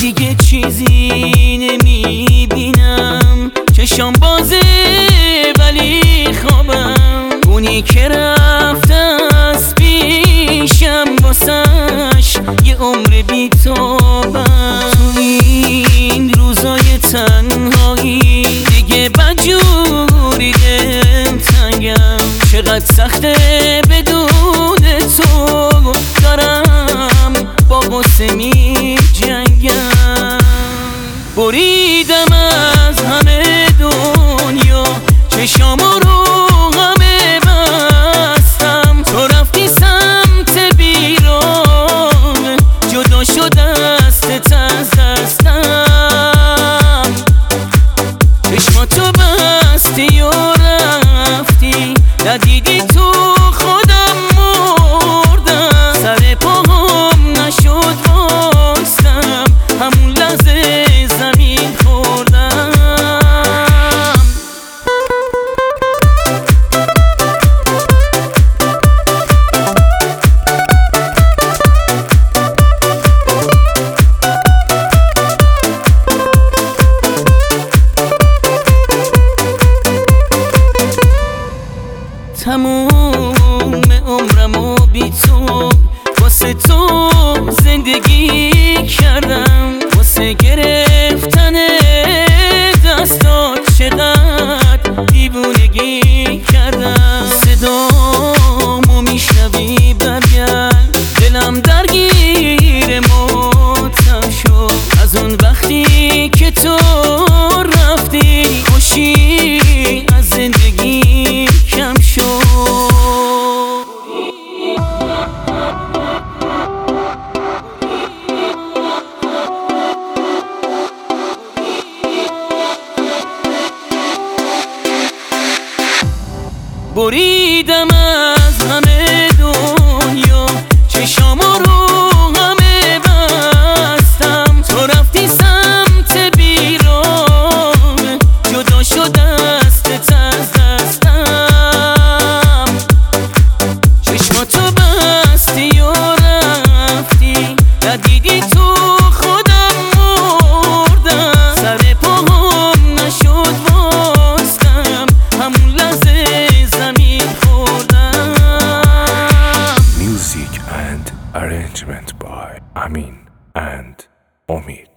دیگه چیزی نمی‌بینم. چشام بازه ولی خوابم. اونی که رفته از پیشم واسش یه عمر بیتابم. تو این روزای تنهایی دیگه بجوری تنگم. چقدر سخته بدون تموم عمرم و بی تو. واسه تو زندگی کردم. واسه گرفتن دستات چقدر بریدم از همه arrangement by Amin and Omid.